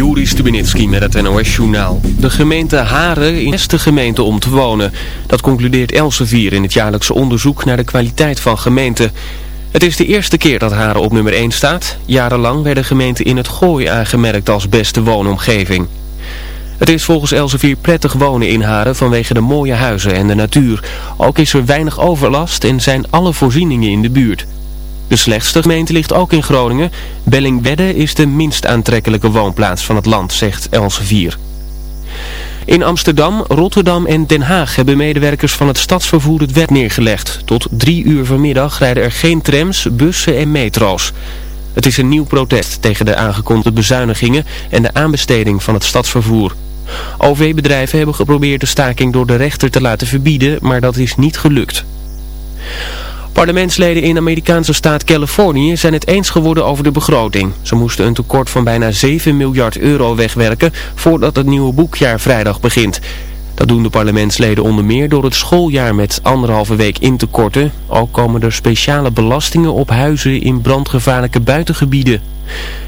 Juri Stubenitski met het NOS-journaal. De gemeente Haren is de gemeente om te wonen. Dat concludeert Elsevier in het jaarlijkse onderzoek naar de kwaliteit van gemeenten. Het is de eerste keer dat Haren op nummer 1 staat. Jarenlang werden gemeenten in het Gooi aangemerkt als beste woonomgeving. Het is volgens Elsevier prettig wonen in Haren vanwege de mooie huizen en de natuur. Ook is er weinig overlast en zijn alle voorzieningen in de buurt. De slechtste gemeente ligt ook in Groningen. Bellingwedde is de minst aantrekkelijke woonplaats van het land, zegt Elsevier. In Amsterdam, Rotterdam en Den Haag hebben medewerkers van het stadsvervoer het wet neergelegd. Tot drie uur vanmiddag rijden er geen trams, bussen en metro's. Het is een nieuw protest tegen de aangekondigde bezuinigingen en de aanbesteding van het stadsvervoer. OV-bedrijven hebben geprobeerd de staking door de rechter te laten verbieden, maar dat is niet gelukt. Parlementsleden in Amerikaanse staat Californië zijn het eens geworden over de begroting. Ze moesten een tekort van bijna 7 miljard euro wegwerken voordat het nieuwe boekjaar vrijdag begint. Dat doen de parlementsleden onder meer door het schooljaar met anderhalve week in te korten. Ook komen er speciale belastingen op huizen in brandgevaarlijke buitengebieden.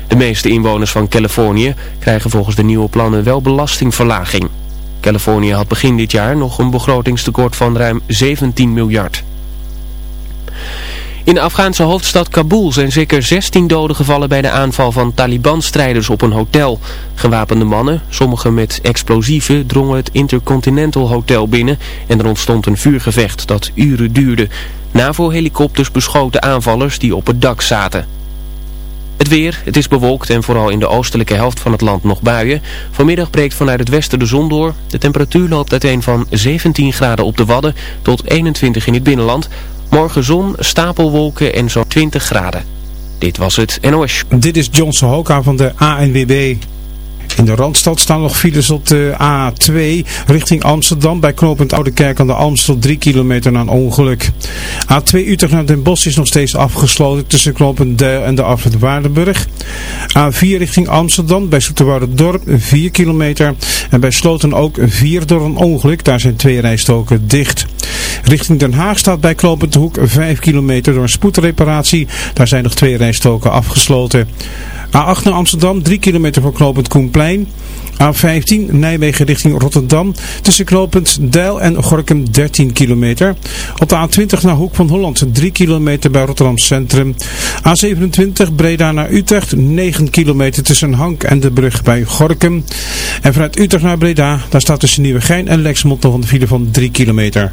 De meeste inwoners van Californië krijgen volgens de nieuwe plannen wel belastingverlaging. Californië had begin dit jaar nog een begrotingstekort van ruim 17 miljard. In de Afghaanse hoofdstad Kabul zijn zeker 16 doden gevallen bij de aanval van Taliban-strijders op een hotel. Gewapende mannen, sommigen met explosieven, drongen het Intercontinental Hotel binnen en er ontstond een vuurgevecht dat uren duurde. NAVO-helikopters beschoten aanvallers die op het dak zaten. Het weer, het is bewolkt en vooral in de oostelijke helft van het land nog buien. Vanmiddag breekt vanuit het westen de zon door. De temperatuur loopt uiteen van 17 graden op de Wadden tot 21 in het binnenland. Morgen zon, stapelwolken en zo'n 20 graden. Dit was het NOS. Dit is Johnson Hoka van de ANWB. In de Randstad staan nog files op de A2 richting Amsterdam. Bij knooppunt Oude Kerk aan de Amstel 3 kilometer na een ongeluk. A2 Utrecht naar Den Bosch is nog steeds afgesloten tussen knooppunt De en de afrit Waardenburg. A4 richting Amsterdam bij Dorp 4 kilometer. En bij Sloten ook 4 door een ongeluk. Daar zijn twee rijstoken dicht. Richting Den Haag staat bij knooppunt Hoek 5 kilometer door een spoedreparatie. Daar zijn nog twee rijstoken afgesloten. A8 naar Amsterdam, 3 kilometer voor knooppunt Koenplein. A15 Nijmegen richting Rotterdam. Tussen knooppunt Deil en Gorkum 13 kilometer. Op de A20 naar Hoek van Holland 3 kilometer bij Rotterdam Centrum. A27 Breda naar Utrecht 9 kilometer tussen Hank en de brug bij Gorkum. En vanuit Utrecht naar Breda, daar staat tussen Nieuwegein en Lexmond nog een file van 3 kilometer.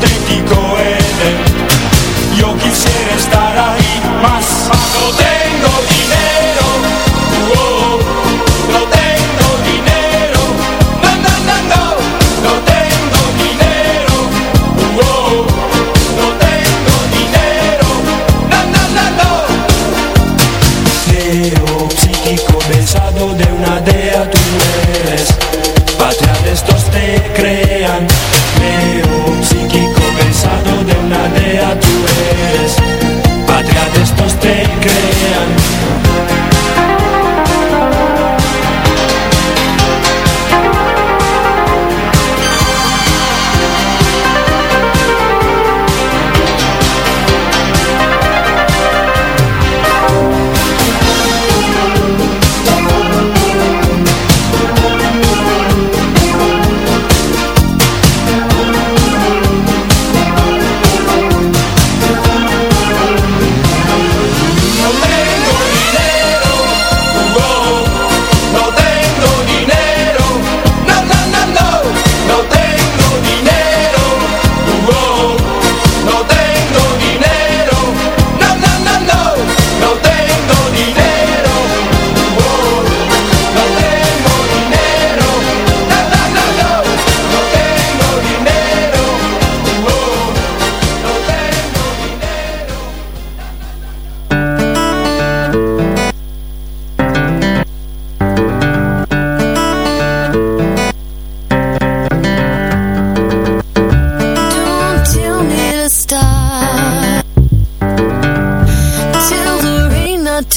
Ser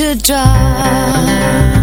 to drive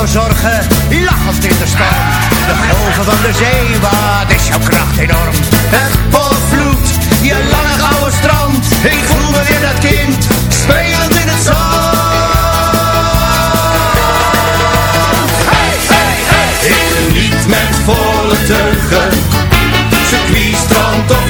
alle zorgen, lachend in de storm. De golven van de zee, wat is jouw kracht enorm? Het volvloed, je lange gouden strand. Ik voel me weer dat kind, spelend in het zand. niet met volle teugen, circuit, strand of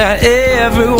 That everyone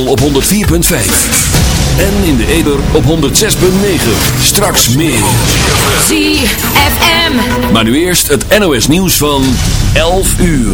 op 104.5. En in de Eder op 106.9. Straks meer. ZFM. Maar nu eerst het NOS nieuws van 11 uur.